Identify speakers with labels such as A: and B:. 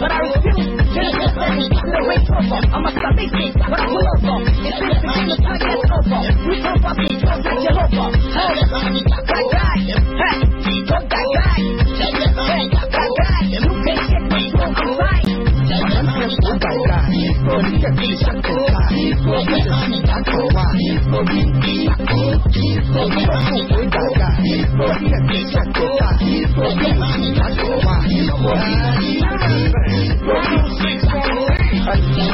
A: but I refuse. Genesis said me to the Range Rover. I'm a Saliki, but I pull over. It's been to give I time over. We come up me, trust in Jehovah. Hey, that guy, hey, don't that guy. Hey, that guy, you can't get me, so I'm fine.
B: 咱们